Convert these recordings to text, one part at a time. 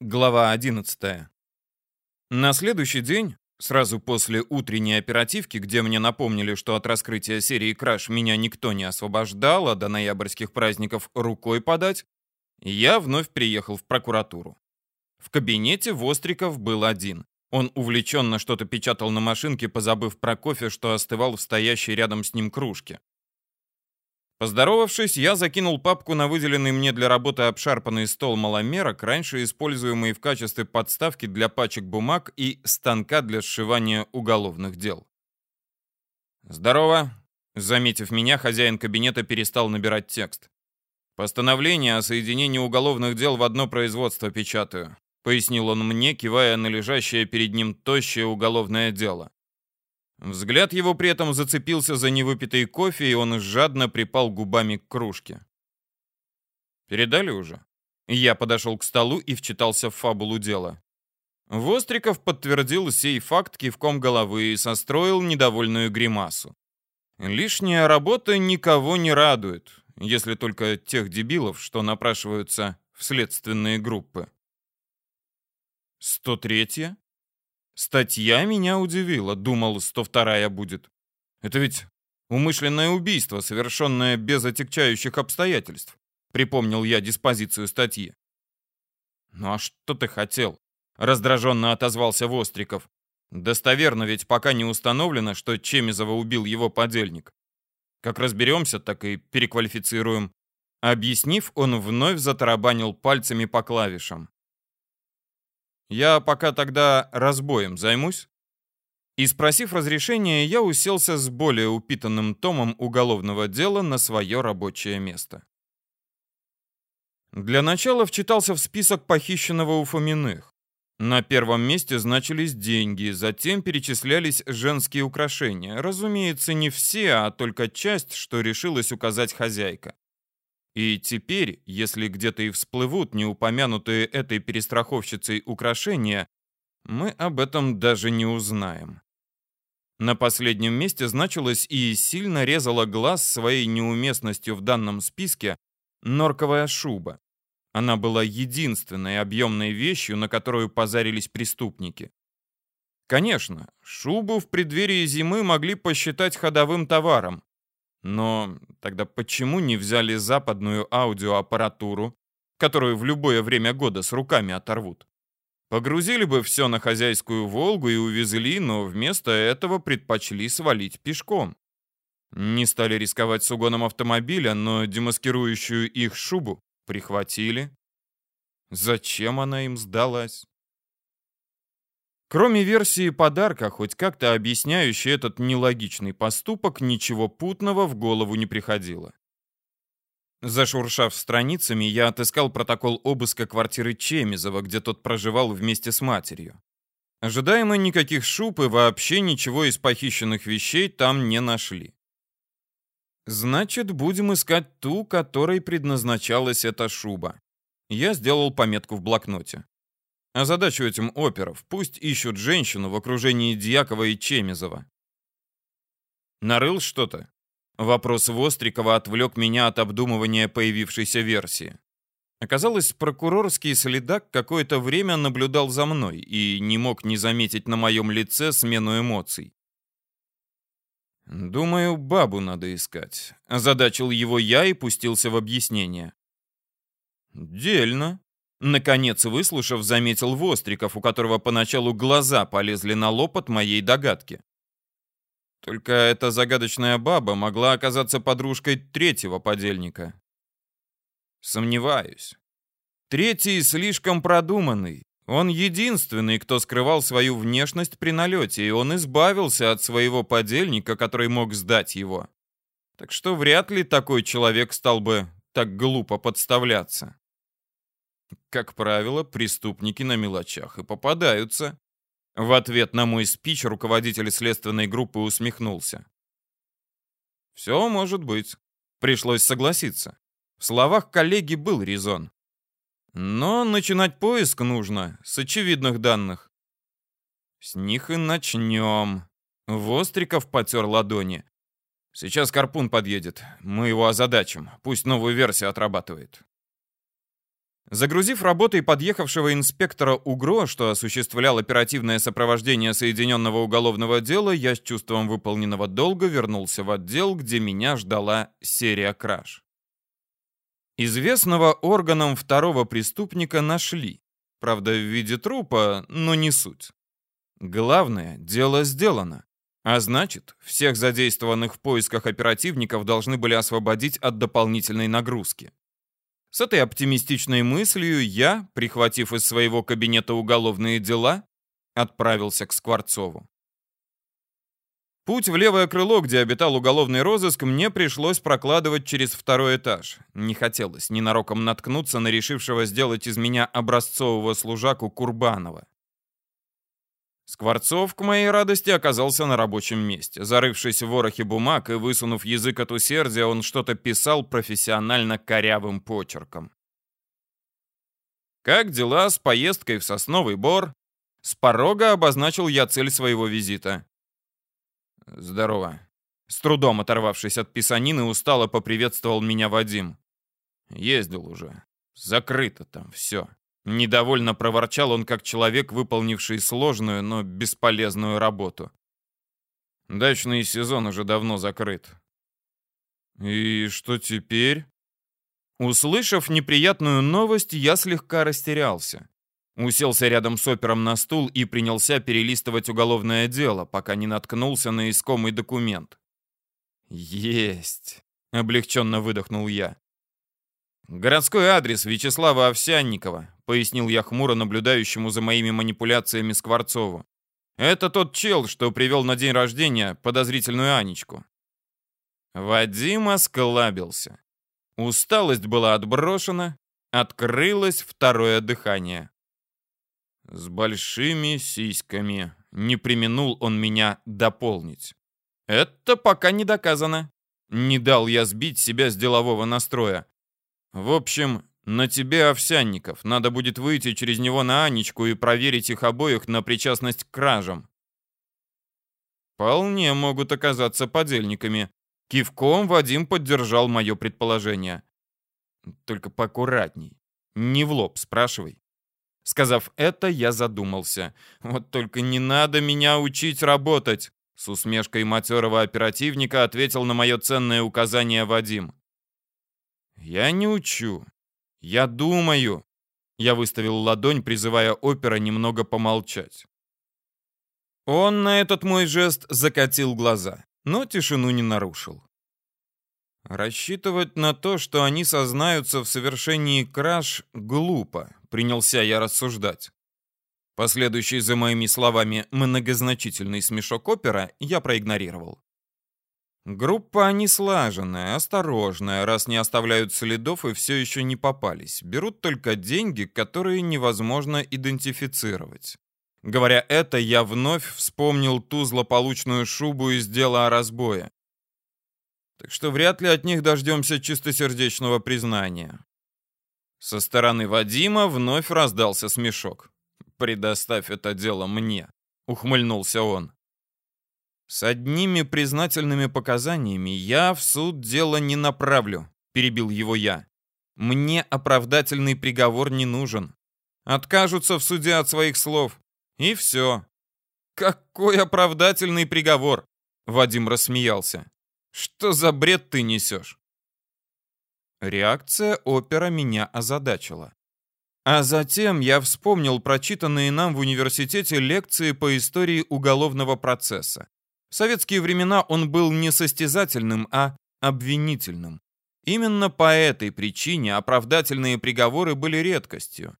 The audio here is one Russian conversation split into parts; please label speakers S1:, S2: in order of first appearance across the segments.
S1: Глава 11. На следующий день, сразу после утренней оперативки, где мне напомнили, что от раскрытия серии «Краш» меня никто не освобождал, а до ноябрьских праздников рукой подать, я вновь приехал в прокуратуру. В кабинете Востриков был один. Он увлеченно что-то печатал на машинке, позабыв про кофе, что остывал в стоящей рядом с ним кружке. Поздоровавшись, я закинул папку на выделенный мне для работы обшарпанный стол маломерок, раньше используемый в качестве подставки для пачек бумаг и станка для сшивания уголовных дел. «Здорово!» Заметив меня, хозяин кабинета перестал набирать текст. «Постановление о соединении уголовных дел в одно производство печатаю», пояснил он мне, кивая на лежащее перед ним тощее уголовное дело. Взгляд его при этом зацепился за невыпитый кофе, и он жадно припал губами к кружке. «Передали уже?» Я подошел к столу и вчитался в фабулу дела. Востриков подтвердил сей факт кивком головы и состроил недовольную гримасу. Лишняя работа никого не радует, если только тех дебилов, что напрашиваются в следственные группы. «Сто третья?» Статья меня удивила, думал, 102-я будет. Это ведь умышленное убийство, совершенное без отягчающих обстоятельств. Припомнил я диспозицию статьи. «Ну а что ты хотел?» — раздраженно отозвался Востриков. «Достоверно ведь пока не установлено, что Чемизова убил его подельник. Как разберемся, так и переквалифицируем». Объяснив, он вновь затарабанил пальцами по клавишам. Я пока тогда разбоем займусь. И спросив разрешения, я уселся с более упитанным томом уголовного дела на свое рабочее место. Для начала вчитался в список похищенного у Фоминых. На первом месте значились деньги, затем перечислялись женские украшения. Разумеется, не все, а только часть, что решилась указать хозяйка. И теперь, если где-то и всплывут неупомянутые этой перестраховщицей украшения, мы об этом даже не узнаем. На последнем месте значилось и сильно резала глаз своей неуместностью в данном списке норковая шуба. Она была единственной объемной вещью, на которую позарились преступники. Конечно, шубу в преддверии зимы могли посчитать ходовым товаром, но тогда почему не взяли западную аудиоаппаратуру, которую в любое время года с руками оторвут? Погрузили бы все на хозяйскую «Волгу» и увезли, но вместо этого предпочли свалить пешком. Не стали рисковать с угоном автомобиля, но демаскирующую их шубу прихватили. Зачем она им сдалась? Кроме версии подарка, хоть как-то объясняющей этот нелогичный поступок, ничего путного в голову не приходило. Зашуршав страницами, я отыскал протокол обыска квартиры Чемизова, где тот проживал вместе с матерью. Ожидаемо никаких шуб и вообще ничего из похищенных вещей там не нашли. Значит, будем искать ту, которой предназначалась эта шуба. Я сделал пометку в блокноте. А задачу этим оперов. Пусть ищут женщину в окружении Дьякова и Чемизова. Нарыл что-то? Вопрос Вострикова отвлек меня от обдумывания появившейся версии. Оказалось, прокурорский следак какое-то время наблюдал за мной и не мог не заметить на моем лице смену эмоций. «Думаю, бабу надо искать», — озадачил его я и пустился в объяснение. «Дельно», Наконец, выслушав, заметил Востриков, у которого поначалу глаза полезли на лоб от моей догадки. Только эта загадочная баба могла оказаться подружкой третьего подельника. Сомневаюсь. Третий слишком продуманный. Он единственный, кто скрывал свою внешность при налете, и он избавился от своего подельника, который мог сдать его. Так что вряд ли такой человек стал бы так глупо подставляться. Как правило, преступники на мелочах и попадаются. В ответ на мой спич руководитель следственной группы усмехнулся. Все может быть. Пришлось согласиться. В словах коллеги был резон. Но начинать поиск нужно с очевидных данных. С них и начнем. Востриков потер ладони. Сейчас Карпун подъедет. Мы его озадачим. Пусть новую версию отрабатывает. Загрузив работой подъехавшего инспектора УГРО, что осуществлял оперативное сопровождение Соединенного уголовного дела, я с чувством выполненного долга вернулся в отдел, где меня ждала серия краж. Известного органам второго преступника нашли. Правда, в виде трупа, но не суть. Главное, дело сделано. А значит, всех задействованных в поисках оперативников должны были освободить от дополнительной нагрузки. С этой оптимистичной мыслью я, прихватив из своего кабинета уголовные дела, отправился к Скворцову. Путь в левое крыло, где обитал уголовный розыск, мне пришлось прокладывать через второй этаж. Не хотелось ненароком наткнуться на решившего сделать из меня образцового служаку Курбанова. Скворцов, к моей радости, оказался на рабочем месте. Зарывшись в ворохе бумаг и высунув язык от усердия, он что-то писал профессионально корявым почерком. «Как дела с поездкой в Сосновый Бор?» С порога обозначил я цель своего визита. «Здорово». С трудом оторвавшись от писанины, устало поприветствовал меня Вадим. «Ездил уже. Закрыто там все». Недовольно проворчал он, как человек, выполнивший сложную, но бесполезную работу. Дачный сезон уже давно закрыт. И что теперь? Услышав неприятную новость, я слегка растерялся. Уселся рядом с опером на стул и принялся перелистывать уголовное дело, пока не наткнулся на искомый документ. «Есть!» — облегченно выдохнул я. «Городской адрес Вячеслава Овсянникова», — пояснил я хмуро наблюдающему за моими манипуляциями Скворцову. «Это тот чел, что привел на день рождения подозрительную Анечку». Вадим осклабился. Усталость была отброшена, открылось второе дыхание. «С большими сиськами», — не применул он меня дополнить. «Это пока не доказано». Не дал я сбить себя с делового настроя. В общем, на тебе, Овсянников. Надо будет выйти через него на Анечку и проверить их обоих на причастность к кражам. Вполне могут оказаться подельниками. Кивком Вадим поддержал мое предположение. Только поаккуратней. Не в лоб спрашивай. Сказав это, я задумался. Вот только не надо меня учить работать. С усмешкой матерого оперативника ответил на мое ценное указание Вадим. «Я не учу. Я думаю». Я выставил ладонь, призывая опера немного помолчать. Он на этот мой жест закатил глаза, но тишину не нарушил. Рассчитывать на то, что они сознаются в совершении краж, глупо, принялся я рассуждать. Последующий за моими словами многозначительный смешок опера я проигнорировал. Группа они слаженная, осторожная, раз не оставляют следов и все еще не попались. Берут только деньги, которые невозможно идентифицировать. Говоря это, я вновь вспомнил ту злополучную шубу из дела о разбое. Так что вряд ли от них дождемся чистосердечного признания. Со стороны Вадима вновь раздался смешок. «Предоставь это дело мне», — ухмыльнулся он. «С одними признательными показаниями я в суд дело не направлю», — перебил его я. «Мне оправдательный приговор не нужен. Откажутся в суде от своих слов. И все». «Какой оправдательный приговор?» — Вадим рассмеялся. «Что за бред ты несешь?» Реакция опера меня озадачила. А затем я вспомнил прочитанные нам в университете лекции по истории уголовного процесса. Советские времена он был не состязательным, а обвинительным. Именно по этой причине оправдательные приговоры были редкостью.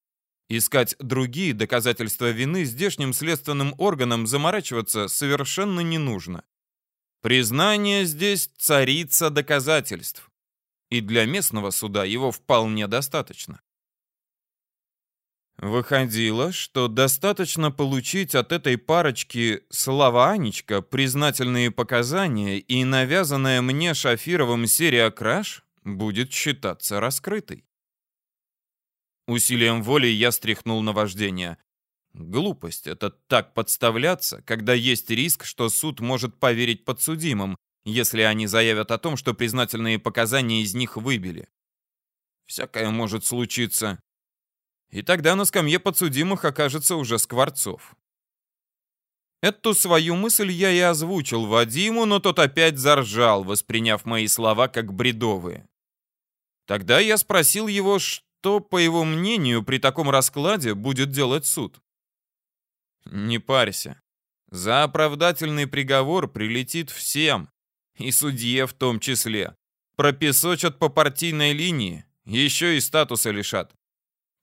S1: Искать другие доказательства вины здешним следственным органам заморачиваться совершенно не нужно. Признание здесь царица доказательств. И для местного суда его вполне достаточно. Выходило, что достаточно получить от этой парочки слова Анечка признательные показания и навязанная мне Шафировым серия краж будет считаться раскрытой. Усилием воли я стряхнул на вождение. Глупость — это так подставляться, когда есть риск, что суд может поверить подсудимым, если они заявят о том, что признательные показания из них выбили. Всякое может случиться. И тогда на скамье подсудимых окажется уже Скворцов. Эту свою мысль я и озвучил Вадиму, но тот опять заржал, восприняв мои слова как бредовые. Тогда я спросил его, что, по его мнению, при таком раскладе будет делать суд. «Не парься. За оправдательный приговор прилетит всем, и судье в том числе. Пропесочат по партийной линии, еще и статуса лишат.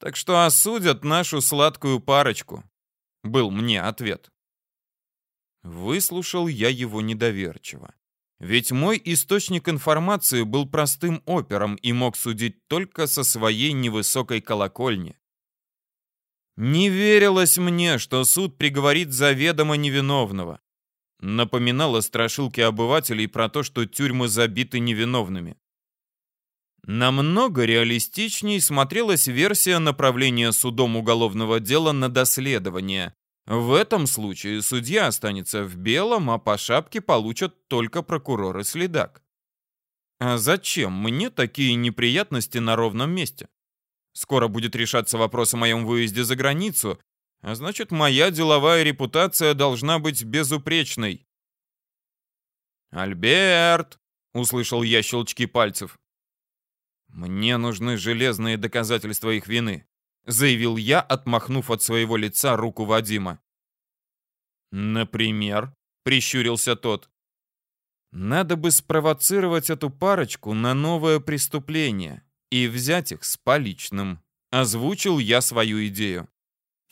S1: Так что осудят нашу сладкую парочку», — был мне ответ. Выслушал я его недоверчиво. Ведь мой источник информации был простым опером и мог судить только со своей невысокой колокольни. Не верилось мне, что суд приговорит заведомо невиновного. Напоминало страшилки обывателей про то, что тюрьмы забиты невиновными. Намного реалистичней смотрелась версия направления судом уголовного дела на доследование, в этом случае судья останется в белом, а по шапке получат только прокурор и следак. А зачем мне такие неприятности на ровном месте? Скоро будет решаться вопрос о моем выезде за границу, а значит, моя деловая репутация должна быть безупречной. «Альберт!» — услышал я щелчки пальцев. «Мне нужны железные доказательства их вины заявил я, отмахнув от своего лица руку Вадима. «Например?» — прищурился тот. «Надо бы спровоцировать эту парочку на новое преступление и взять их с поличным», — озвучил я свою идею.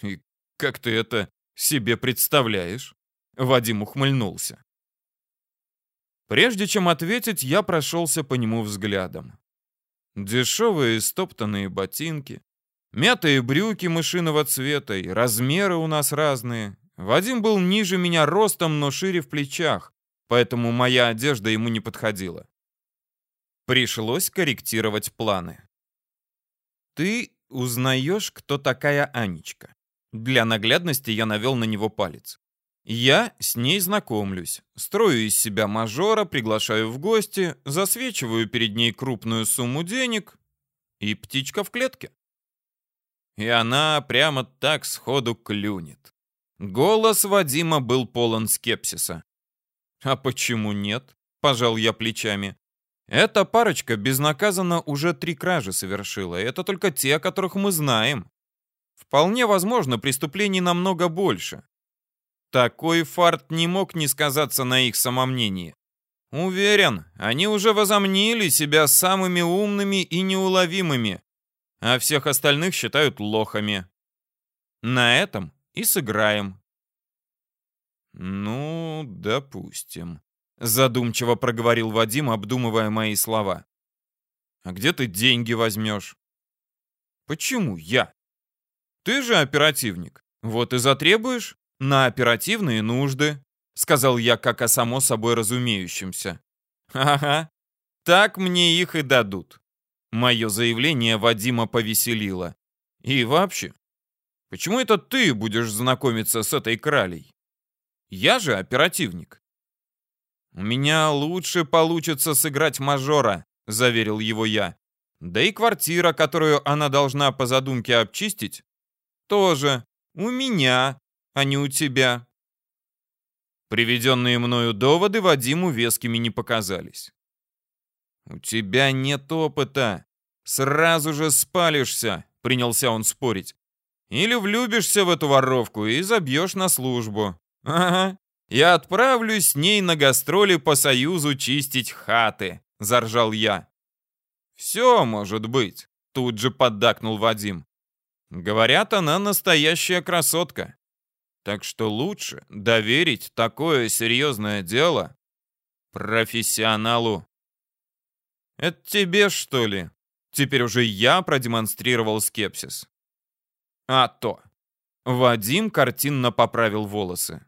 S1: «И как ты это себе представляешь?» — Вадим ухмыльнулся. Прежде чем ответить, я прошелся по нему взглядом. Дешевые стоптанные ботинки, Мятые брюки мышиного цвета и размеры у нас разные. Вадим был ниже меня ростом, но шире в плечах, поэтому моя одежда ему не подходила. Пришлось корректировать планы. «Ты узнаешь, кто такая Анечка?» Для наглядности я навел на него палец. Я с ней знакомлюсь, строю из себя мажора, приглашаю в гости, засвечиваю перед ней крупную сумму денег, и птичка в клетке и она прямо так сходу клюнет. Голос Вадима был полон скепсиса. «А почему нет?» — пожал я плечами. «Эта парочка безнаказанно уже три кражи совершила, и это только те, о которых мы знаем. Вполне возможно, преступлений намного больше. Такой фарт не мог не сказаться на их самомнении. Уверен, они уже возомнили себя самыми умными и неуловимыми, а всех остальных считают лохами. На этом и сыграем. Ну, допустим, задумчиво проговорил Вадим, обдумывая мои слова. А где ты деньги возьмешь? Почему я? Ты же оперативник. Вот и затребуешь на оперативные нужды, сказал я как о само собой разумеющемся. Ага, так мне их и дадут. Мое заявление Вадима повеселило. И вообще, почему это ты будешь знакомиться с этой кралей? Я же оперативник. У меня лучше получится сыграть мажора, заверил его я. Да и квартира, которую она должна по задумке обчистить, тоже у меня, а не у тебя. Приведенные мною доводы Вадиму вескими не показались. «У тебя нет опыта. Сразу же спалишься», — принялся он спорить. «Или влюбишься в эту воровку и забьешь на службу. Ага, я отправлюсь с ней на гастроли по Союзу чистить хаты», — заржал я. «Все может быть», — тут же поддакнул Вадим. «Говорят, она настоящая красотка. Так что лучше доверить такое серьезное дело профессионалу». «Это тебе, что ли?» Теперь уже я продемонстрировал скепсис. А то. Вадим картинно поправил волосы.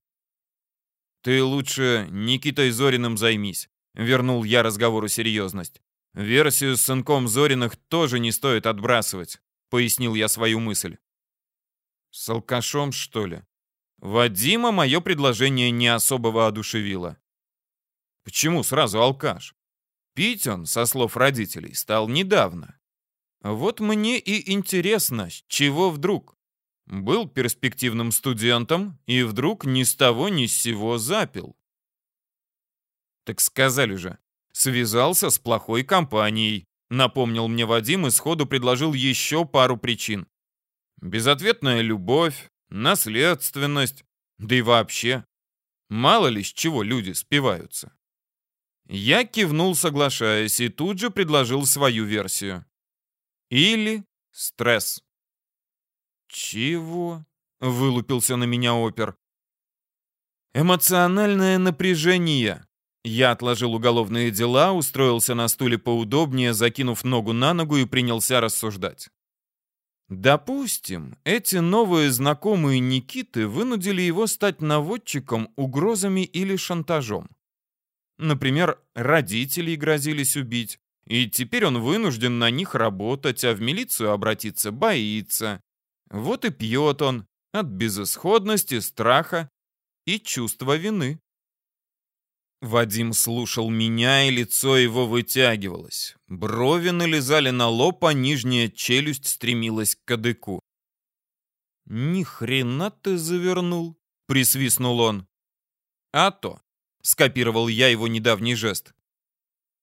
S1: «Ты лучше Никитой Зориным займись», — вернул я разговору серьезность. «Версию с сынком Зориных тоже не стоит отбрасывать», — пояснил я свою мысль. «С алкашом, что ли?» Вадима мое предложение не особо воодушевило. «Почему сразу алкаш? Пить он, со слов родителей, стал недавно. Вот мне и интересно, с чего вдруг? Был перспективным студентом и вдруг ни с того ни с сего запил. Так сказали же, связался с плохой компанией, напомнил мне Вадим и сходу предложил еще пару причин. Безответная любовь, наследственность, да и вообще. Мало ли с чего люди спиваются. Я кивнул, соглашаясь, и тут же предложил свою версию. Или стресс. «Чего?» — вылупился на меня опер. «Эмоциональное напряжение». Я отложил уголовные дела, устроился на стуле поудобнее, закинув ногу на ногу и принялся рассуждать. Допустим, эти новые знакомые Никиты вынудили его стать наводчиком угрозами или шантажом. Например, родителей грозились убить, и теперь он вынужден на них работать, а в милицию обратиться боится. Вот и пьет он от безысходности, страха и чувства вины. Вадим слушал меня, и лицо его вытягивалось. Брови налезали на лоб, а нижняя челюсть стремилась к кадыку. «Ни хрена ты завернул!» — присвистнул он. «А то!» — скопировал я его недавний жест.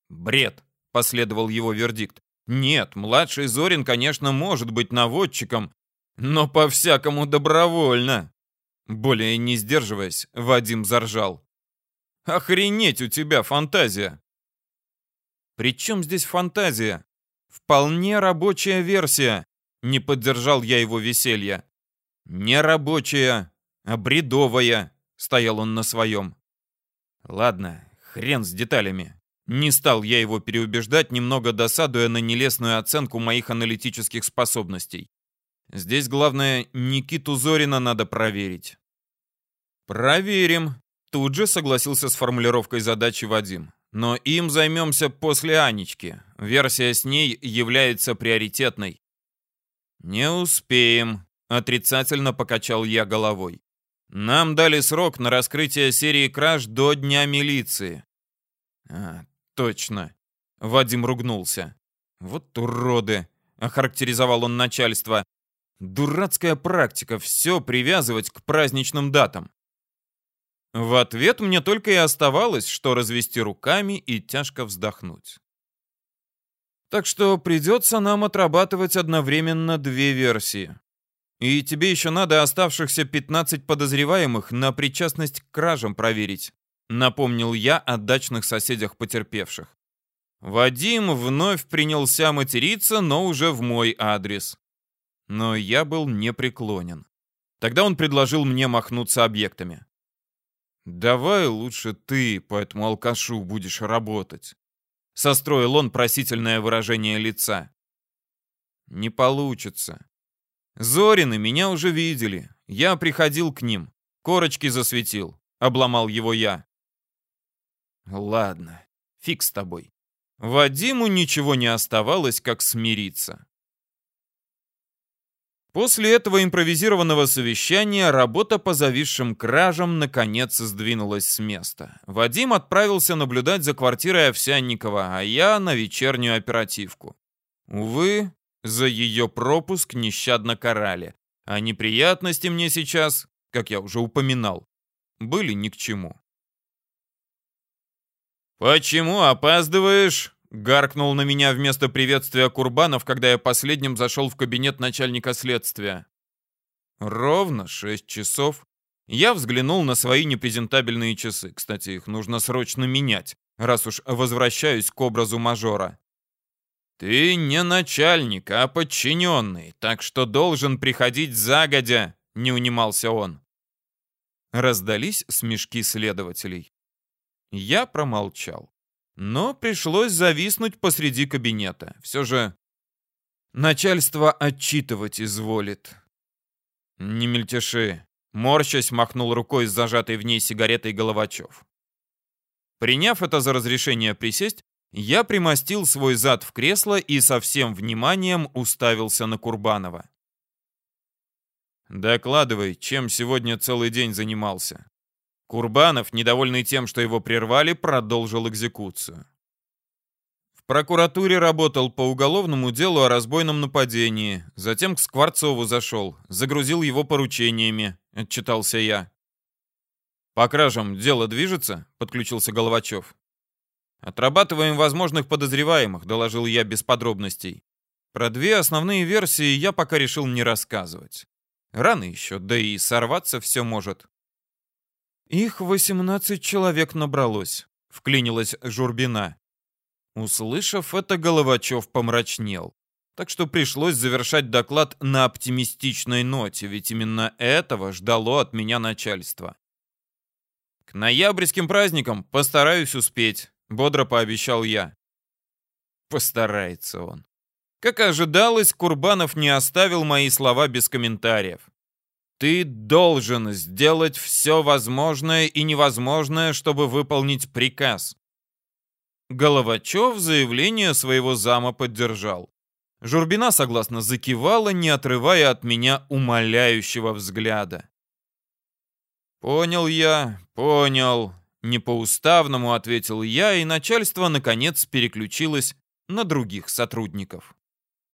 S1: «Бред!» — последовал его вердикт. «Нет, младший Зорин, конечно, может быть наводчиком, но по-всякому добровольно. Более не сдерживаясь, Вадим заржал. Охренеть у тебя фантазия. При чем здесь фантазия? Вполне рабочая версия. Не поддержал я его веселье. Не рабочая, а бредовая. Стоял он на своем. Ладно, хрен с деталями. Не стал я его переубеждать, немного досадуя на нелестную оценку моих аналитических способностей. Здесь главное, Никиту Зорина надо проверить. Проверим. Тут же согласился с формулировкой задачи Вадим. Но им займемся после Анечки. Версия с ней является приоритетной. Не успеем, отрицательно покачал я головой. Нам дали срок на раскрытие серии краж до дня милиции. А, точно. Вадим ругнулся. Вот уроды, охарактеризовал он начальство. Дурацкая практика все привязывать к праздничным датам. В ответ мне только и оставалось, что развести руками и тяжко вздохнуть. Так что придется нам отрабатывать одновременно две версии. И тебе еще надо оставшихся 15 подозреваемых на причастность к кражам проверить, напомнил я о дачных соседях потерпевших. Вадим вновь принялся материться, но уже в мой адрес но я был непреклонен. Тогда он предложил мне махнуться объектами. «Давай лучше ты по этому алкашу будешь работать», — состроил он просительное выражение лица. «Не получится. Зорины меня уже видели. Я приходил к ним. Корочки засветил. Обломал его я». «Ладно, фиг с тобой». Вадиму ничего не оставалось, как смириться. После этого импровизированного совещания работа по зависшим кражам наконец сдвинулась с места. Вадим отправился наблюдать за квартирой Овсянникова, а я на вечернюю оперативку. Увы, за ее пропуск нещадно карали, а неприятности мне сейчас, как я уже упоминал, были ни к чему. «Почему опаздываешь?» Гаркнул на меня вместо приветствия Курбанов, когда я последним зашел в кабинет начальника следствия. Ровно шесть часов. Я взглянул на свои непрезентабельные часы. Кстати, их нужно срочно менять, раз уж возвращаюсь к образу мажора. «Ты не начальник, а подчиненный, так что должен приходить загодя», — не унимался он. Раздались смешки следователей. Я промолчал но пришлось зависнуть посреди кабинета. Все же начальство отчитывать изволит. Не мельтеши. Морщась махнул рукой с зажатой в ней сигаретой Головачев. Приняв это за разрешение присесть, я примостил свой зад в кресло и со всем вниманием уставился на Курбанова. «Докладывай, чем сегодня целый день занимался?» Курбанов, недовольный тем, что его прервали, продолжил экзекуцию. В прокуратуре работал по уголовному делу о разбойном нападении. Затем к Скворцову зашел. Загрузил его поручениями. Отчитался я. «По кражам дело движется?» — подключился Головачев. «Отрабатываем возможных подозреваемых», — доложил я без подробностей. Про две основные версии я пока решил не рассказывать. Рано еще, да и сорваться все может. «Их восемнадцать человек набралось», — вклинилась Журбина. Услышав это, Головачев помрачнел. Так что пришлось завершать доклад на оптимистичной ноте, ведь именно этого ждало от меня начальство. «К ноябрьским праздникам постараюсь успеть», — бодро пообещал я. Постарается он. Как ожидалось, Курбанов не оставил мои слова без комментариев. Ты должен сделать все возможное и невозможное, чтобы выполнить приказ. Головачев заявление своего зама поддержал. Журбина согласно закивала, не отрывая от меня умоляющего взгляда. «Понял я, понял», — не по-уставному ответил я, и начальство, наконец, переключилось на других сотрудников.